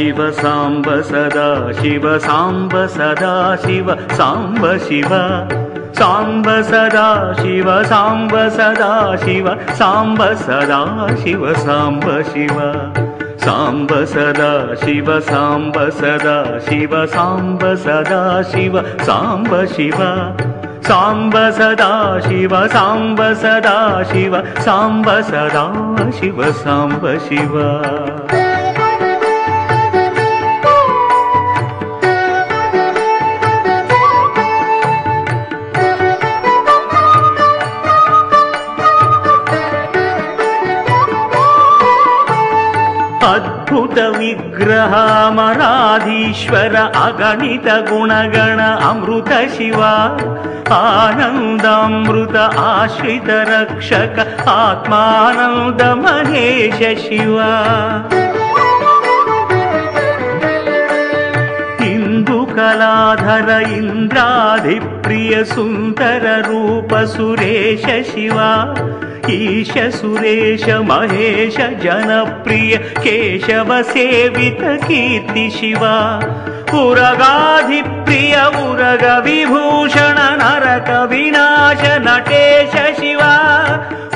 शिव साम्ब सदा शिव साम्ब सदा शिव साम्ब शिव साम्ब सदा शिव साम्ब सदा शिव साम्ब सदा शिव साम्ब शिव साम्ब सदा शिव साम्ब सदा शिव साम्ब सदा शिव साम्ब शिव साम्ब सदा शिव साम्ब सदा शिव साम्ब सदा शिव साम्ब शिव అద్భుత విగ్రహామరాధీశ్వర అగణిత గుణగణ అమృత శివ ఆనందమృత ఆశ్రిత రక్షక ఆత్మానంద మహేష శివ. కళాధర ఇంద్రాది ప్రియ సుందర రూప సురేష శివా ईश सुरेश महेश जनप्रिय केशव सेवित कीर्ति शिवा। उरगाधिप्रिय उरग विभूषण नरक विनाश नटेश शिवा।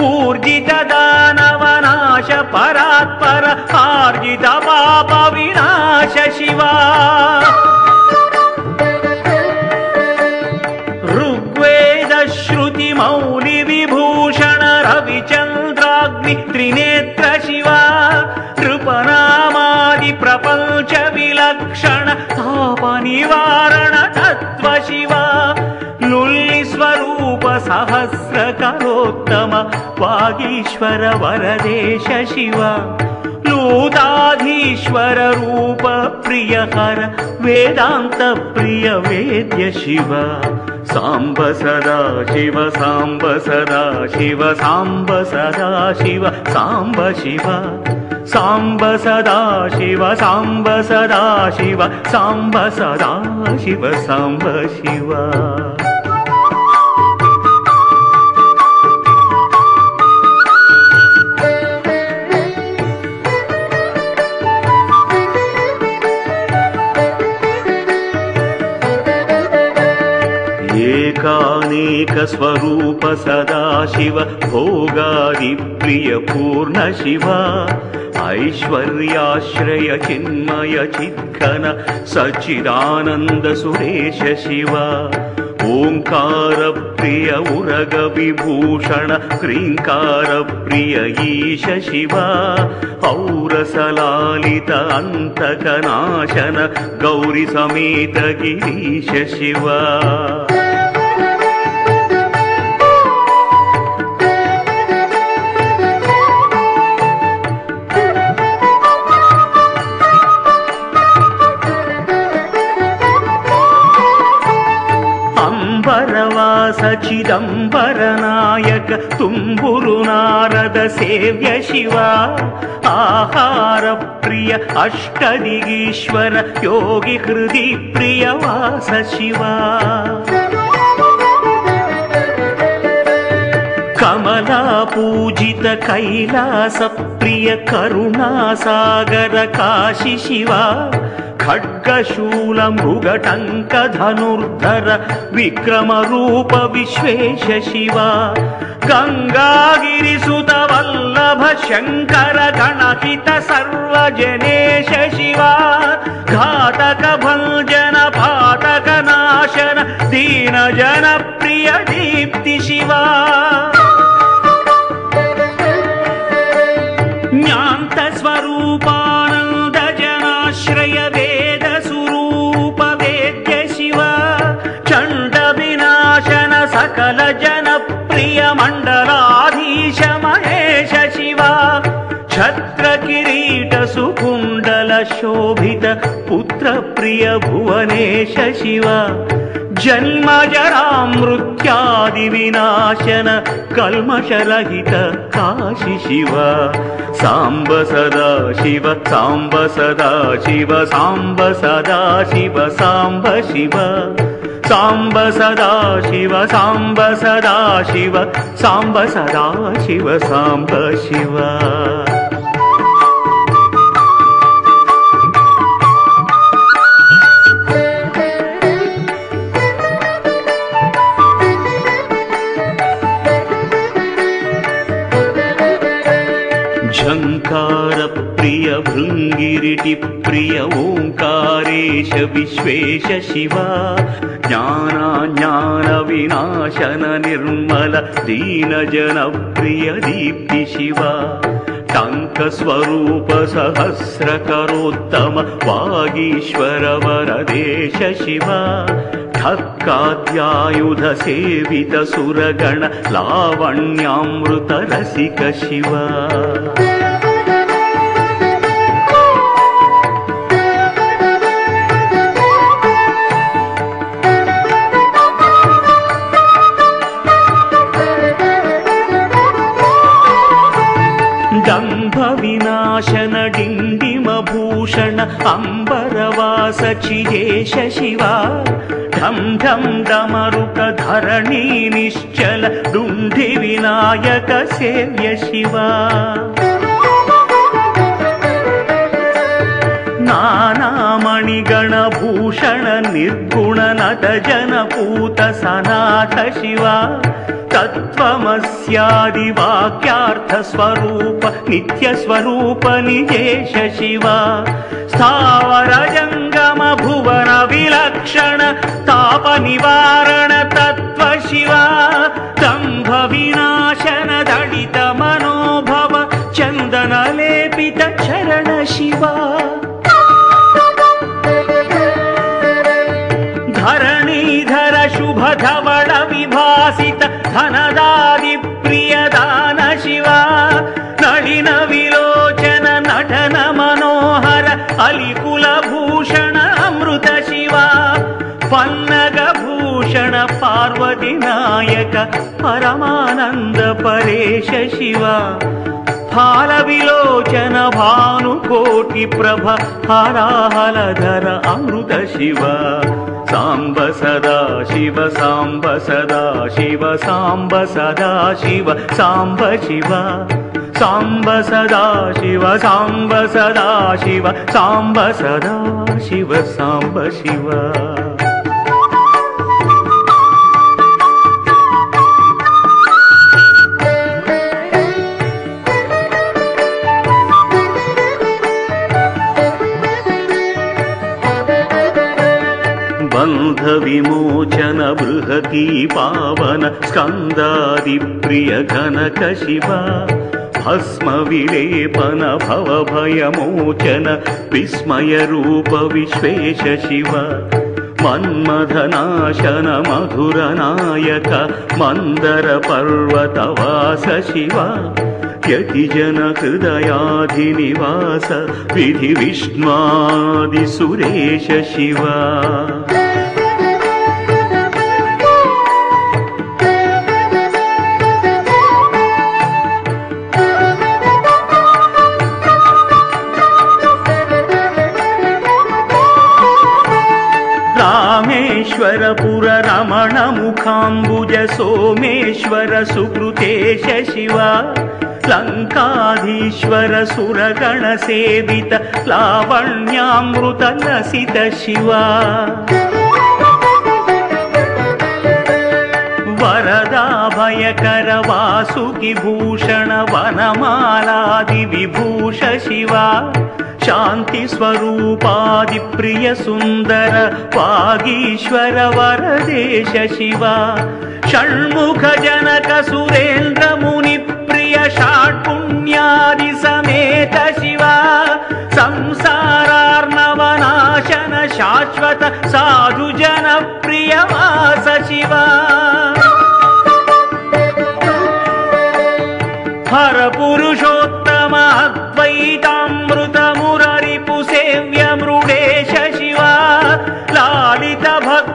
ऊर्जित दानवनाश परात्पर आर्जित पाप विनाश शिवा शिवा लुल्लि स्वरूप सहस्र करोत्तम वागीश्वर वरदेश शिवा। लूताधीश्वर रूप प्रिय हर वेदान्त प्रिय वेद्य शिव। साम्ब सदा शिव साम्ब सदा शिव साम्ब सदा शिव साम्ब शिव साम्ब सदा शिव साम्ब सदा शिव साम्ब सदा शिव साम्ब शिव। एकानेक स्वरूप सदा शिव भोगादिप्रिय पूर्ण शिव ऐश्वर्याश्रय चिन्मय चिद्घन सच्चिदानन्द सुरेश शिव ओङ्कार प्रिय उरग विभूषण क्रीङ्कार प्रिय ईश शिव औरसलालित अन्तकनाशन गौरि समेत गिरीश शिव चिदम्बरनायक तुम्बुरुनारद सेव्य शिवा। आहारप्रिय अष्टदिगीश्वर अष्टनिगीश्वर योगिकृति प्रियवास शिवा కమలా పూజిత కైలాస ప్రియ కరుణాసాగర కాశి శివ. ఖడ్గశూల మృగటంక ధనుర్ధర విక్రమ రూప విశ్వేశ శివ. గంగాగిరిసుత వల్లభ శంకర గణహిత సర్వజనేశ శివ. ఘాతక భంజన పాతక నాశన దీన జన ప్రియ దీప్తి శివా. शोभित पुत्रप्रिय भुवनेश शिव। जन्म जरामृत्यादिविनाशन कल्मषलहित काशि शिव। साम्ब सदा शिव साम्ब सदा शिव साम्ब सदा शिव साम्ब शिव। साम्ब सदा शिव साम्ब सदा शिव साम्ब सदा शिव साम्ब शिव। भृङ्गिरिटिप्रिय ओङ्कारेश विश्वेश शिव। ज्ञानाज्ञानविनाशन निर्मल दीनजनप्रिय दीप्ति शिव। टङ्कस्वरूप सहस्रकरोत्तम वागीश्वर वरदेश शिव। ठक्काद्यायुध सेवित सुरगण लावण्यामृत रसिक शिव अम्बरवास चिदेश शिवा ढं ढं डमरुक धरणी निश्चल डुण्ढि विनायक सेव्य शिवा नानामणिगणभूषण निर्गुण नट जनपूत सनाथ शिवा तत्त्वमस्यादिवाक्यार्थस्वरूप नित्यस्वरूप निजेश शिवा। स्थावरजङ्गम भुवन विलक्षण तापनिवारण तत्त्व शिवा। दम्भ विनाशन दलित मनोभव चन्दनलेपित चरण शिवा धवळ विभासित धनदादि प्रियदान शिवा नळिन विलोचन नटन मनोहर अलिकुलभूषण अमृत शिवा पन्नगभूषण पार्वती नायक परमानन्द परेश शिवा फालविलोचन भानुकोटिप्रभ हराहलधर अमृत शिव साम्ब सदा शिव साम्ब सदा शिव साम्ब सदा शिव साम्ब शिव। साम्ब सदा शिव साम्ब सदा शिव साम्ब सदा शिव साम्ब शिव बन्धविमोचन बृहती पावन स्कन्दादिप्रिय घनक शिव भस्मविलेपन भवभयमोचन विस्मयरूप विश्वेश शिव मन्मथनाशन मधुरनायक मन्दर पर्वतवास शिव यतिजन हृदयाधिनिवास विधि विष्णादिसुरेश शिव रामेश्वर पुर रमण मुखाम्बुज सोमेश्वर सुकृतेश शिव। लङ्काधीश्वर सुरगण सेवित लावण्यामृत शिवा। वरदा भयकर वासुकि भूषण वनमालादि शिवा शान्ति स्वरूपादि प्रिय सुन्दर वागीश्वर वरदेश शिवा षण्मुख जनक सुरेन्द्र मुनि प्रिय षाट्पुण्यादि समेत शिवा संसारार्णवनाशन शाश्वत साधु जन प्रिय वास शिवा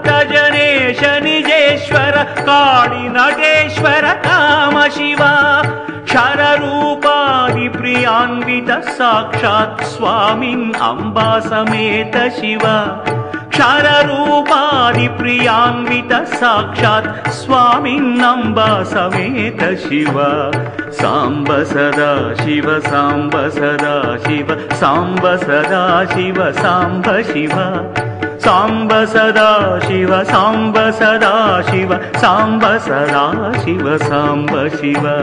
भक्त जनेश निजेश्वर काळि नटेश्वर काम शिवा क्षररूपादि प्रियान्वित साक्षात् स्वामिन् अम्बा समेत शिवा। क्षररूपादि प्रियान्वित साक्षात् स्वामिन्नम्बा समेत शिव। साम्ब सदा शिव साम्ब सदा शिव साम्ब सदा शिव साम्ब शिव साम्ब सदा शिव साम्ब सदा शिव साम्ब सदा शिव साम्ब सदा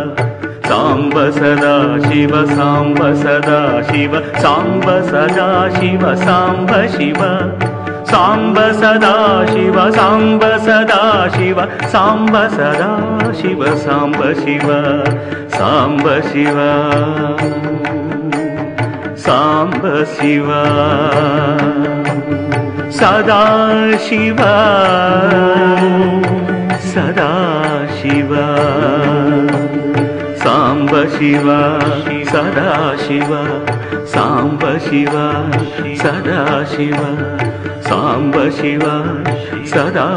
शिव साम्ब सदा शिव साम्ब सदा शिव साम्ब सदा शिव साम्ब सदा शिव साम्ब सदा शिव साम्ब शिव साम्ब शिव शिव सदा शिव सदा शिव साम्ब शिव सदा शिव साम्ब शिव सदा